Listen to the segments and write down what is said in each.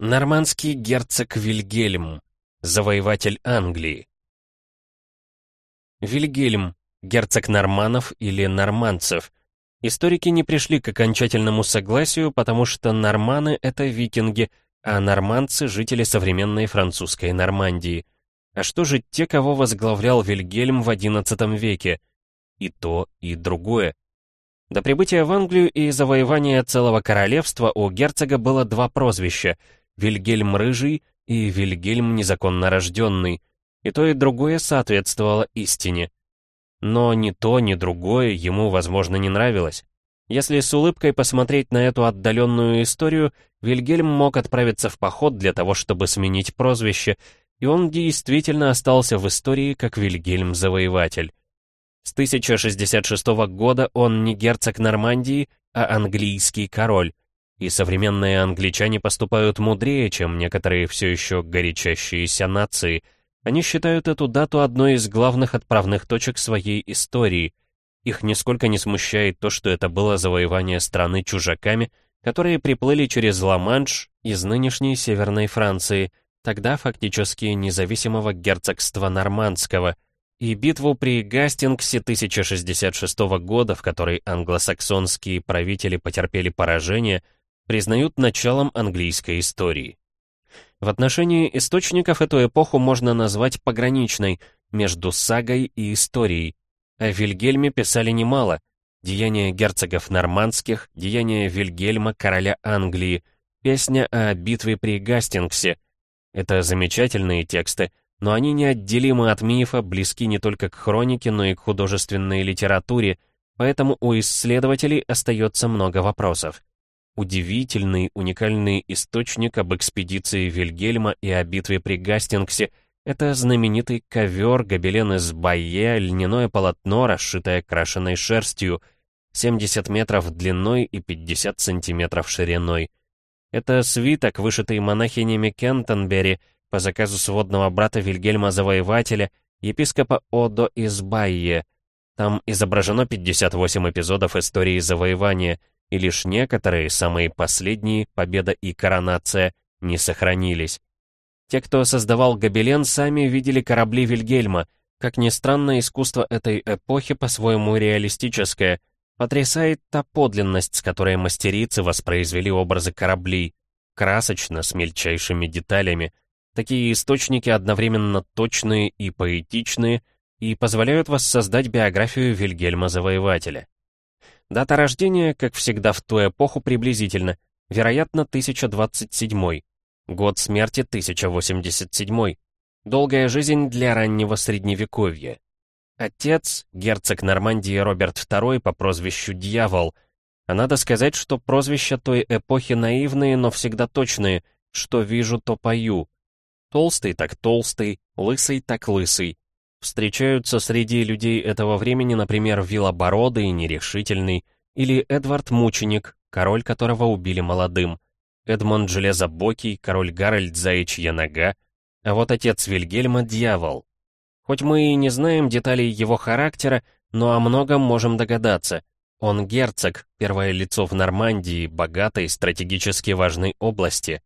Нормандский герцог Вильгельм, завоеватель Англии. Вильгельм, герцог норманов или нормандцев. Историки не пришли к окончательному согласию, потому что норманы — это викинги, а нормандцы — жители современной французской Нормандии. А что же те, кого возглавлял Вильгельм в XI веке? И то, и другое. До прибытия в Англию и завоевания целого королевства у герцога было два прозвища — Вильгельм Рыжий и Вильгельм Незаконно Рожденный, и то и другое соответствовало истине. Но ни то, ни другое ему, возможно, не нравилось. Если с улыбкой посмотреть на эту отдаленную историю, Вильгельм мог отправиться в поход для того, чтобы сменить прозвище, и он действительно остался в истории как Вильгельм-завоеватель. С 1066 года он не герцог Нормандии, а английский король, и современные англичане поступают мудрее, чем некоторые все еще горячащиеся нации. Они считают эту дату одной из главных отправных точек своей истории. Их нисколько не смущает то, что это было завоевание страны чужаками, которые приплыли через Ла-Манш из нынешней Северной Франции, тогда фактически независимого герцогства Нормандского, и битву при Гастингсе 1066 года, в которой англосаксонские правители потерпели поражение, признают началом английской истории. В отношении источников эту эпоху можно назвать пограничной между сагой и историей. О Вильгельме писали немало. Деяния герцогов нормандских, деяния Вильгельма, короля Англии, песня о битве при Гастингсе. Это замечательные тексты, но они неотделимы от мифа, близки не только к хронике, но и к художественной литературе, поэтому у исследователей остается много вопросов удивительный, уникальный источник об экспедиции Вильгельма и о битве при Гастингсе — это знаменитый ковер, гобелен из байе, льняное полотно, расшитое крашеной шерстью, 70 метров длиной и 50 сантиметров шириной. Это свиток, вышитый монахинями Кентонбери по заказу сводного брата Вильгельма Завоевателя, епископа Одо из Байе. Там изображено 58 эпизодов истории завоевания — и лишь некоторые, самые последние, победа и коронация, не сохранились. Те, кто создавал гобелен, сами видели корабли Вильгельма. Как ни странно, искусство этой эпохи по-своему реалистическое. Потрясает та подлинность, с которой мастерицы воспроизвели образы кораблей. Красочно, с мельчайшими деталями. Такие источники одновременно точные и поэтичные и позволяют воссоздать биографию Вильгельма Завоевателя. Дата рождения, как всегда в ту эпоху, приблизительно, вероятно, 1027. Год смерти 1087. Долгая жизнь для раннего средневековья. Отец, герцог Нормандии Роберт II по прозвищу Дьявол. А надо сказать, что прозвища той эпохи наивные, но всегда точные. Что вижу, то пою. Толстый так толстый, лысый так лысый. Встречаются среди людей этого времени, например, Вилобородый, Нерешительный, или Эдвард Мученик, король которого убили молодым, Эдмонд Железобокий, король Гарольд Заячья Нога, а вот отец Вильгельма — Дьявол. Хоть мы и не знаем деталей его характера, но о многом можем догадаться. Он герцог, первое лицо в Нормандии, богатой, стратегически важной области.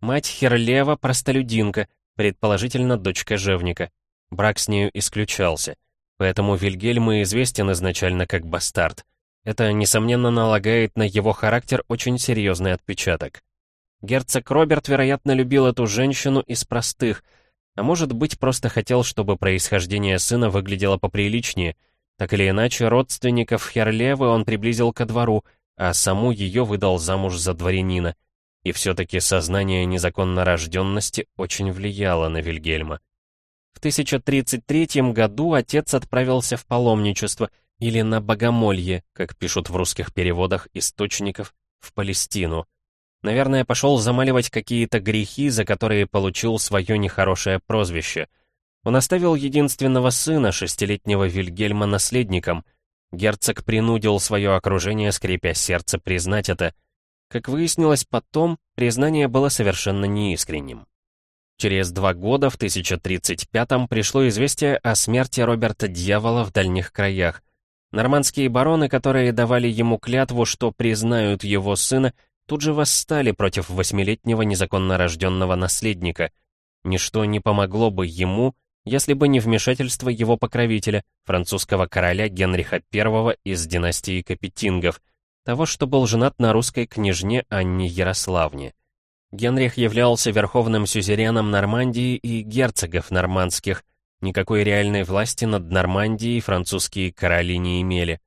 Мать Херлева — простолюдинка, предположительно дочь кожевника. Брак с нею исключался, поэтому Вильгельм и известен изначально как бастард. Это, несомненно, налагает на его характер очень серьезный отпечаток. Герцог Роберт, вероятно, любил эту женщину из простых, а может быть, просто хотел, чтобы происхождение сына выглядело поприличнее. Так или иначе, родственников Херлевы он приблизил ко двору, а саму ее выдал замуж за дворянина. И все-таки сознание незаконно рожденности очень влияло на Вильгельма. В 1033 году отец отправился в паломничество или на богомолье, как пишут в русских переводах источников, в Палестину. Наверное, пошел замаливать какие-то грехи, за которые получил свое нехорошее прозвище. Он оставил единственного сына, шестилетнего Вильгельма, наследником. Герцог принудил свое окружение, скрипя сердце, признать это. Как выяснилось потом, признание было совершенно неискренним. Через два года, в 1035-м, пришло известие о смерти Роберта Дьявола в дальних краях. Нормандские бароны, которые давали ему клятву, что признают его сына, тут же восстали против восьмилетнего незаконно рожденного наследника. Ничто не помогло бы ему, если бы не вмешательство его покровителя, французского короля Генриха I из династии Капетингов, того, что был женат на русской княжне Анне Ярославне. Генрих являлся верховным сюзереном Нормандии и герцогов нормандских. Никакой реальной власти над Нормандией французские короли не имели.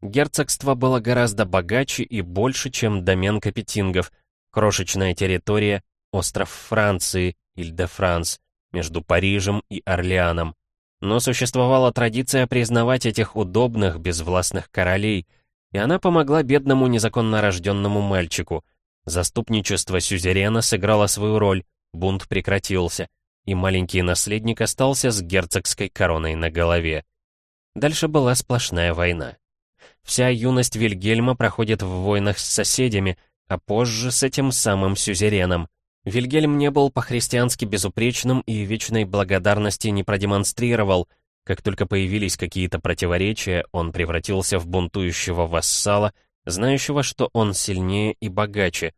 Герцогство было гораздо богаче и больше, чем домен Капетингов, крошечная территория, остров Франции, Иль-де-Франс, между Парижем и Орлеаном. Но существовала традиция признавать этих удобных, безвластных королей, и она помогла бедному незаконно рожденному мальчику. Заступничество сюзерена сыграло свою роль, бунт прекратился, и маленький наследник остался с герцогской короной на голове. Дальше была сплошная война. Вся юность Вильгельма проходит в войнах с соседями, а позже с этим самым сюзереном. Вильгельм не был по-христиански безупречным и вечной благодарности не продемонстрировал. Как только появились какие-то противоречия, он превратился в бунтующего вассала, знающего, что он сильнее и богаче.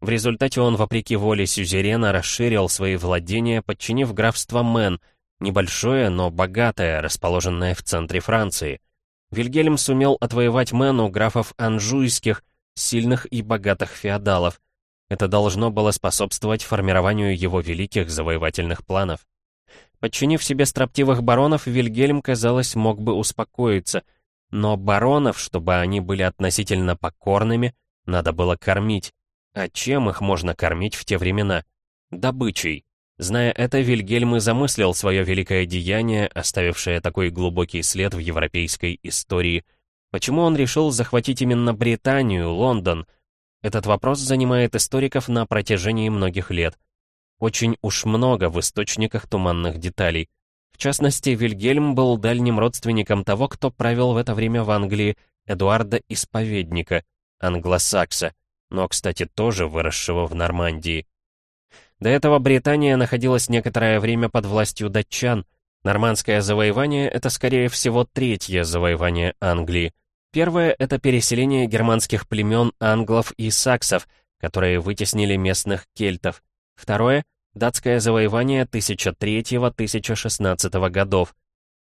В результате он, вопреки воле сюзерена, расширил свои владения, подчинив графство Мэн, небольшое, но богатое, расположенное в центре Франции. Вильгельм сумел отвоевать Мэн у графов Анжуйских, сильных и богатых феодалов, это должно было способствовать формированию его великих завоевательных планов. Подчинив себе строптивых баронов, Вильгельм, казалось, мог бы успокоиться, но баронов, чтобы они были относительно покорными, надо было кормить. А чем их можно кормить в те времена? Добычей. Зная это, Вильгельм и замыслил свое великое деяние, оставившее такой глубокий след в европейской истории. Почему он решил захватить именно Британию, Лондон, этот вопрос занимает историков на протяжении многих лет. Очень уж много в источниках туманных деталей. В частности, Вильгельм был дальним родственником того, кто правил в это время в Англии, Эдуарда Исповедника, англосакса, но, кстати, тоже выросшего в Нормандии. До этого Британия находилась некоторое время под властью датчан. Нормандское завоевание — это, скорее всего, третье завоевание Англии — Первое — это переселение германских племен англов и саксов, которые вытеснили местных кельтов. Второе — датское завоевание 1003-1016 годов.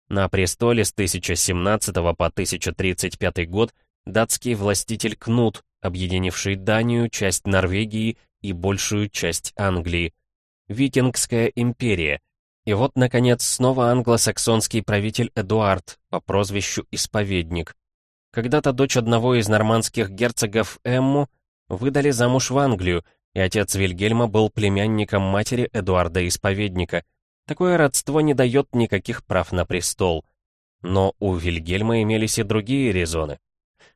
На престоле с 1017 по 1035 год датский властитель Кнут, объединивший Данию, часть Норвегии и большую часть Англии. Викингская империя. И вот, наконец, снова англосаксонский правитель Эдуард по прозвищу Исповедник. Когда-то дочь одного из нормандских герцогов Эмму выдали замуж в Англию, и отец Вильгельма был племянником матери Эдуарда Исповедника. Такое родство не дает никаких прав на престол. Но у Вильгельма имелись и другие резоны.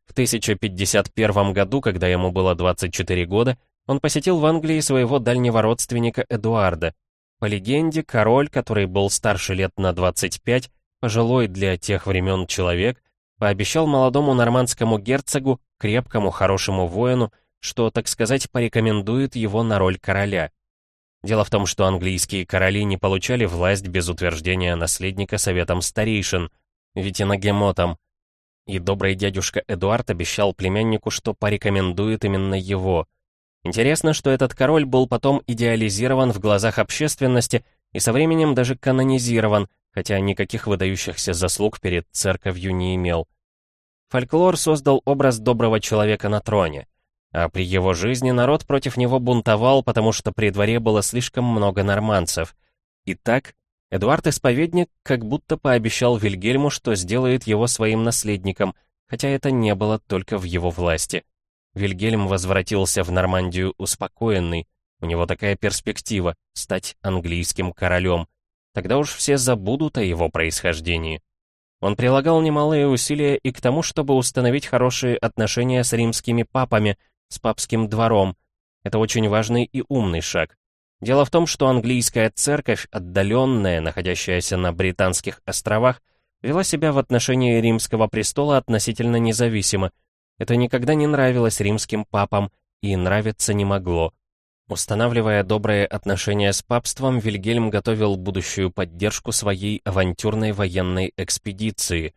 В 1051 году, когда ему было 24 года, он посетил в Англии своего дальнего родственника Эдуарда. По легенде, король, который был старше лет на 25, пожилой для тех времен человек, пообещал молодому нормандскому герцогу, крепкому, хорошему воину, что, так сказать, порекомендует его на роль короля. Дело в том, что английские короли не получали власть без утверждения наследника советом старейшин, витиногемотом, и добрый дядюшка Эдуард обещал племяннику, что порекомендует именно его. Интересно, что этот король был потом идеализирован в глазах общественности и со временем даже канонизирован, хотя никаких выдающихся заслуг перед церковью не имел. Фольклор создал образ доброго человека на троне, а при его жизни народ против него бунтовал, потому что при дворе было слишком много норманцев. Итак, Эдуард Исповедник как будто пообещал Вильгельму, что сделает его своим наследником, хотя это не было только в его власти. Вильгельм возвратился в Нормандию успокоенный, у него такая перспектива — стать английским королем. Тогда уж все забудут о его происхождении. Он прилагал немалые усилия и к тому, чтобы установить хорошие отношения с римскими папами, с папским двором. Это очень важный и умный шаг. Дело в том, что английская церковь, отдаленная, находящаяся на Британских островах, вела себя в отношении римского престола относительно независимо. Это никогда не нравилось римским папам и нравиться не могло. Устанавливая добрые отношения с папством, Вильгельм готовил будущую поддержку своей авантюрной военной экспедиции.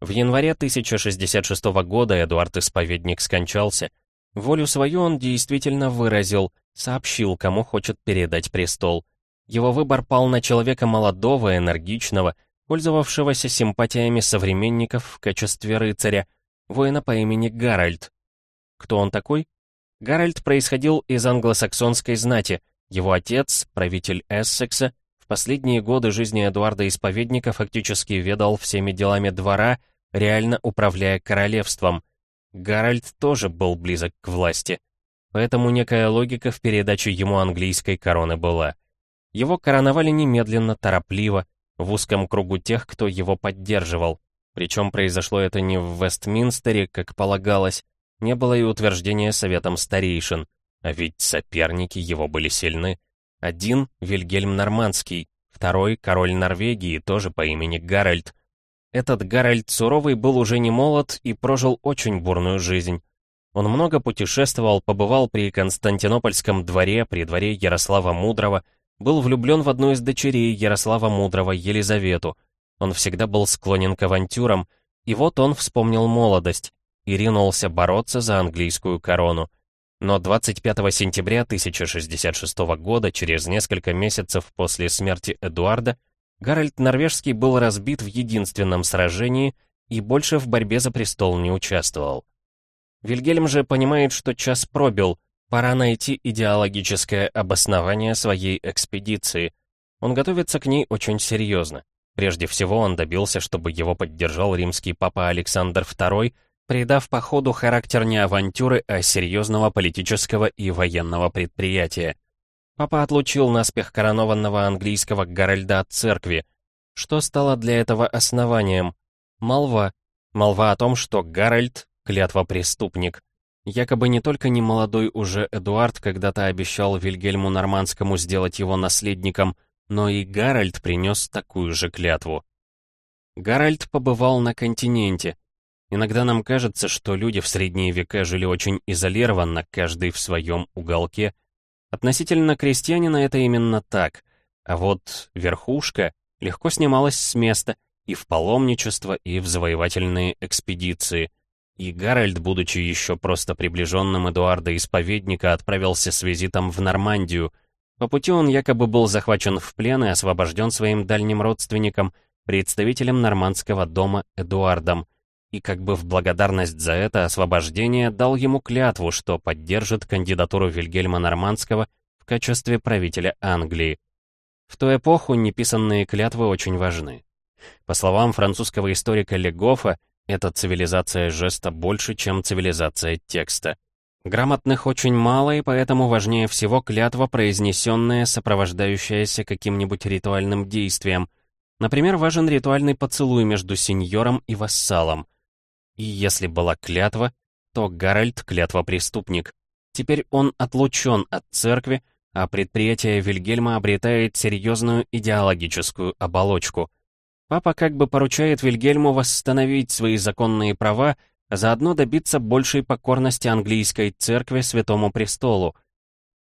В январе 1066 года Эдуард Исповедник скончался. Волю свою он действительно выразил, сообщил, кому хочет передать престол. Его выбор пал на человека молодого, энергичного, пользовавшегося симпатиями современников в качестве рыцаря, воина по имени Гарольд. Кто он такой? Гарольд происходил из англосаксонской знати. Его отец, правитель Эссекса, в последние годы жизни Эдуарда Исповедника фактически ведал всеми делами двора, реально управляя королевством. Гарольд тоже был близок к власти. Поэтому некая логика в передаче ему английской короны была. Его короновали немедленно, торопливо, в узком кругу тех, кто его поддерживал. Причем произошло это не в Вестминстере, как полагалось, не было и утверждения советом старейшин, а ведь соперники его были сильны. Один — Вильгельм Нормандский, второй — король Норвегии, тоже по имени Гарольд. Этот Гарольд Суровый был уже не молод и прожил очень бурную жизнь. Он много путешествовал, побывал при Константинопольском дворе, при дворе Ярослава Мудрого, был влюблен в одну из дочерей Ярослава Мудрого, Елизавету. Он всегда был склонен к авантюрам, и вот он вспомнил молодость и ринулся бороться за английскую корону. Но 25 сентября 1066 года, через несколько месяцев после смерти Эдуарда, Гарольд Норвежский был разбит в единственном сражении и больше в борьбе за престол не участвовал. Вильгельм же понимает, что час пробил, Пора найти идеологическое обоснование своей экспедиции. Он готовится к ней очень серьезно. Прежде всего он добился, чтобы его поддержал римский папа Александр II, придав походу характер не авантюры, а серьезного политического и военного предприятия. Папа отлучил наспех коронованного английского Гарольда от церкви. Что стало для этого основанием? Молва. Молва о том, что Гарольд — клятвопреступник. Якобы не только немолодой уже Эдуард когда-то обещал Вильгельму Нормандскому сделать его наследником, но и Гарольд принес такую же клятву. Гарольд побывал на континенте. Иногда нам кажется, что люди в средние века жили очень изолированно, каждый в своем уголке. Относительно крестьянина это именно так. А вот верхушка легко снималась с места и в паломничество, и в завоевательные экспедиции — и Гарольд, будучи еще просто приближенным Эдуарда Исповедника, отправился с визитом в Нормандию. По пути он якобы был захвачен в плен и освобожден своим дальним родственником, представителем нормандского дома Эдуардом, и как бы в благодарность за это освобождение дал ему клятву, что поддержит кандидатуру Вильгельма Нормандского в качестве правителя Англии. В ту эпоху неписанные клятвы очень важны. По словам французского историка Легофа, эта цивилизация жеста больше, чем цивилизация текста. Грамотных очень мало, и поэтому важнее всего клятва, произнесенная, сопровождающаяся каким-нибудь ритуальным действием. Например, важен ритуальный поцелуй между сеньором и вассалом. И если была клятва, то Гарольд — клятва-преступник. Теперь он отлучен от церкви, а предприятие Вильгельма обретает серьезную идеологическую оболочку — Папа как бы поручает Вильгельму восстановить свои законные права, а заодно добиться большей покорности английской церкви Святому Престолу.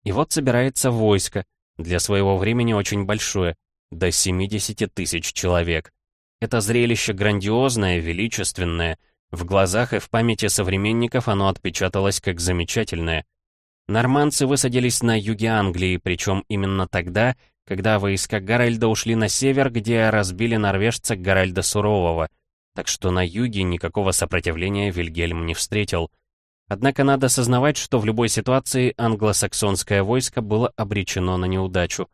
И вот собирается войско, для своего времени очень большое, до 70 тысяч человек. Это зрелище грандиозное, величественное, в глазах и в памяти современников оно отпечаталось как замечательное. Норманцы высадились на юге Англии, причем именно тогда, когда войска Гарольда ушли на север, где разбили норвежца Гарольда Сурового, так что на юге никакого сопротивления Вильгельм не встретил. Однако надо осознавать, что в любой ситуации англосаксонское войско было обречено на неудачу.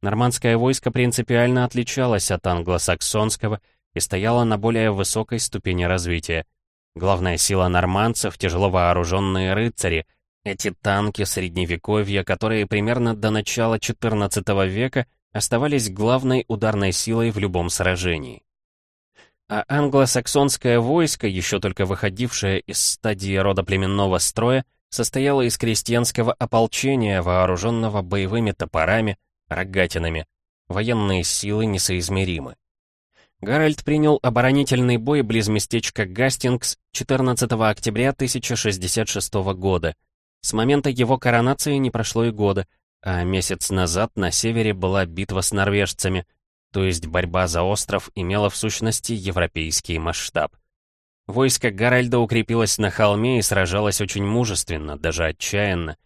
Нормандское войско принципиально отличалось от англосаксонского и стояло на более высокой ступени развития. Главная сила нормандцев — тяжело вооруженные рыцари — эти танки средневековья, которые примерно до начала XIV века оставались главной ударной силой в любом сражении. А англосаксонское войско, еще только выходившее из стадии родоплеменного строя, состояло из крестьянского ополчения, вооруженного боевыми топорами, рогатинами. Военные силы несоизмеримы. Гарольд принял оборонительный бой близ местечка Гастингс 14 октября 1066 года, с момента его коронации не прошло и года, а месяц назад на севере была битва с норвежцами, то есть борьба за остров имела в сущности европейский масштаб. Войско Гарольда укрепилось на холме и сражалось очень мужественно, даже отчаянно.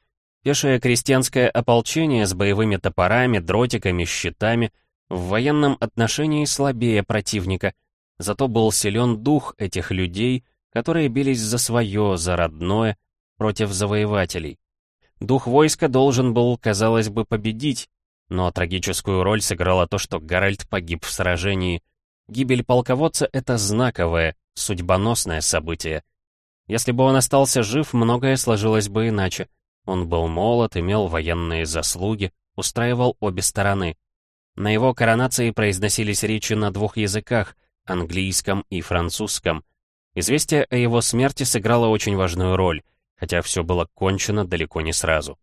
Пешее крестьянское ополчение с боевыми топорами, дротиками, щитами в военном отношении слабее противника, зато был силен дух этих людей, которые бились за свое, за родное, против завоевателей. Дух войска должен был, казалось бы, победить, но трагическую роль сыграло то, что Гарольд погиб в сражении. Гибель полководца — это знаковое, судьбоносное событие. Если бы он остался жив, многое сложилось бы иначе. Он был молод, имел военные заслуги, устраивал обе стороны. На его коронации произносились речи на двух языках — английском и французском. Известие о его смерти сыграло очень важную роль, хотя все было кончено далеко не сразу.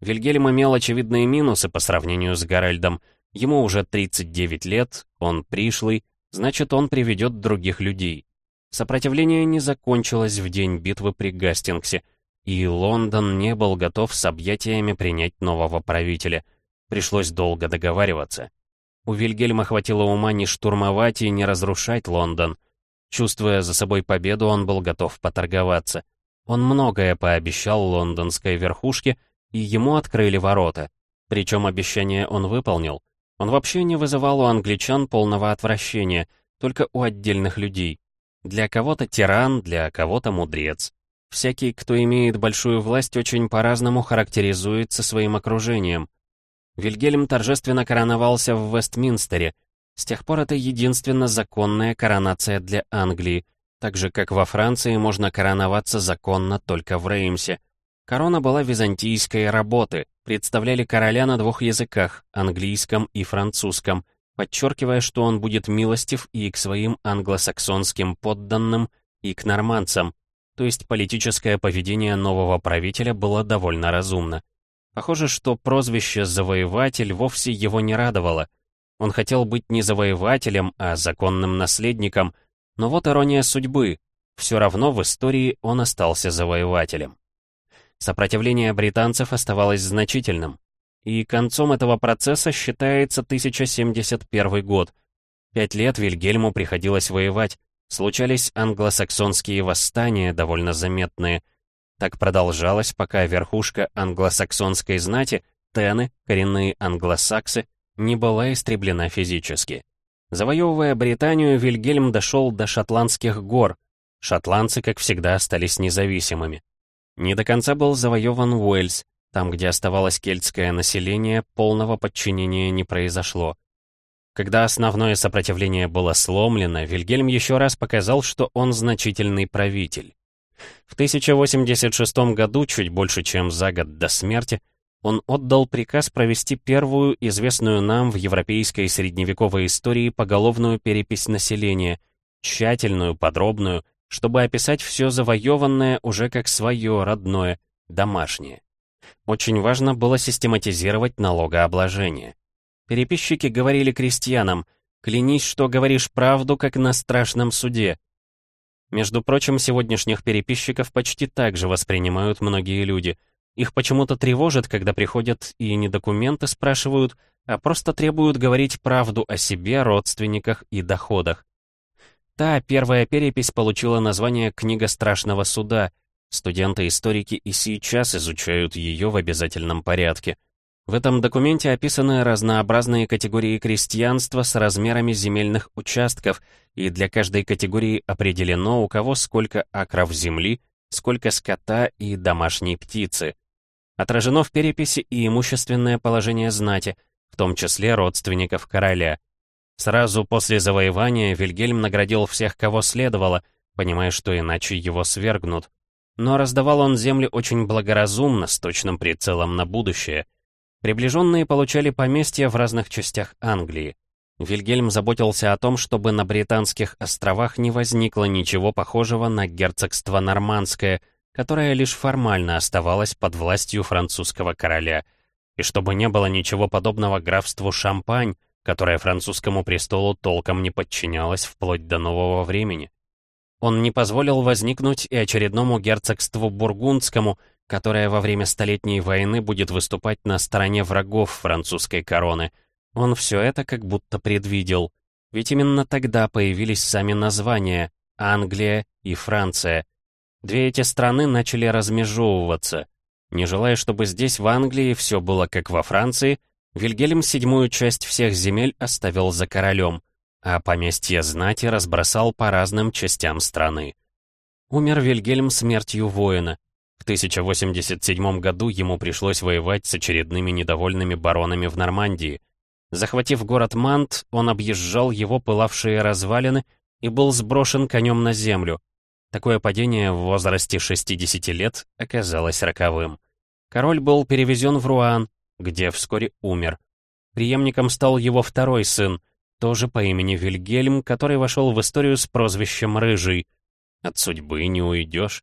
Вильгельм имел очевидные минусы по сравнению с Гарольдом. Ему уже 39 лет, он пришлый, значит, он приведет других людей. Сопротивление не закончилось в день битвы при Гастингсе, и Лондон не был готов с объятиями принять нового правителя. Пришлось долго договариваться. У Вильгельма хватило ума не штурмовать и не разрушать Лондон. Чувствуя за собой победу, он был готов поторговаться. Он многое пообещал лондонской верхушке, и ему открыли ворота. Причем обещание он выполнил. Он вообще не вызывал у англичан полного отвращения, только у отдельных людей. Для кого-то тиран, для кого-то мудрец. Всякий, кто имеет большую власть, очень по-разному характеризуется своим окружением. Вильгельм торжественно короновался в Вестминстере. С тех пор это единственно законная коронация для Англии, так же, как во Франции можно короноваться законно только в Реймсе. Корона была византийской работы, представляли короля на двух языках, английском и французском, подчеркивая, что он будет милостив и к своим англосаксонским подданным, и к нормандцам, то есть политическое поведение нового правителя было довольно разумно. Похоже, что прозвище «завоеватель» вовсе его не радовало. Он хотел быть не завоевателем, а законным наследником, но вот ирония судьбы. Все равно в истории он остался завоевателем. Сопротивление британцев оставалось значительным. И концом этого процесса считается 1071 год. Пять лет Вильгельму приходилось воевать, Случались англосаксонские восстания, довольно заметные. Так продолжалось, пока верхушка англосаксонской знати, тены, коренные англосаксы, не была истреблена физически. Завоевывая Британию, Вильгельм дошел до Шотландских гор. Шотландцы, как всегда, остались независимыми. Не до конца был завоеван Уэльс, там, где оставалось кельтское население, полного подчинения не произошло. Когда основное сопротивление было сломлено, Вильгельм еще раз показал, что он значительный правитель. В 1086 году, чуть больше чем за год до смерти, он отдал приказ провести первую, известную нам в европейской средневековой истории поголовную перепись населения, тщательную, подробную, чтобы описать все завоеванное уже как свое, родное, домашнее. Очень важно было систематизировать налогообложение. Переписчики говорили крестьянам, «Клянись, что говоришь правду, как на страшном суде». Между прочим, сегодняшних переписчиков почти так же воспринимают многие люди. Их почему-то тревожит, когда приходят и не документы спрашивают, а просто требуют говорить правду о себе, родственниках и доходах. Та первая перепись получила название «Книга страшного суда». Студенты-историки и сейчас изучают ее в обязательном порядке. В этом документе описаны разнообразные категории крестьянства с размерами земельных участков, и для каждой категории определено, у кого сколько акров земли, сколько скота и домашней птицы. Отражено в переписи и имущественное положение знати, в том числе родственников короля. Сразу после завоевания Вильгельм наградил всех, кого следовало, понимая, что иначе его свергнут. Но раздавал он земли очень благоразумно, с точным прицелом на будущее — Приближенные получали поместья в разных частях Англии. Вильгельм заботился о том, чтобы на Британских островах не возникло ничего похожего на герцогство Нормандское, которое лишь формально оставалось под властью французского короля, и чтобы не было ничего подобного графству Шампань, которое французскому престолу толком не подчинялось вплоть до нового времени. Он не позволил возникнуть и очередному герцогству Бургундскому, которая во время Столетней войны будет выступать на стороне врагов французской короны. Он все это как будто предвидел. Ведь именно тогда появились сами названия Англия и Франция. Две эти страны начали размежевываться. Не желая, чтобы здесь, в Англии, все было как во Франции, Вильгельм седьмую часть всех земель оставил за королем, а поместье знати разбросал по разным частям страны. Умер Вильгельм смертью воина. В 1087 году ему пришлось воевать с очередными недовольными баронами в Нормандии. Захватив город Мант, он объезжал его пылавшие развалины и был сброшен конем на землю. Такое падение в возрасте 60 лет оказалось роковым. Король был перевезен в Руан, где вскоре умер. Приемником стал его второй сын, тоже по имени Вильгельм, который вошел в историю с прозвищем «Рыжий», от судьбы не уйдешь.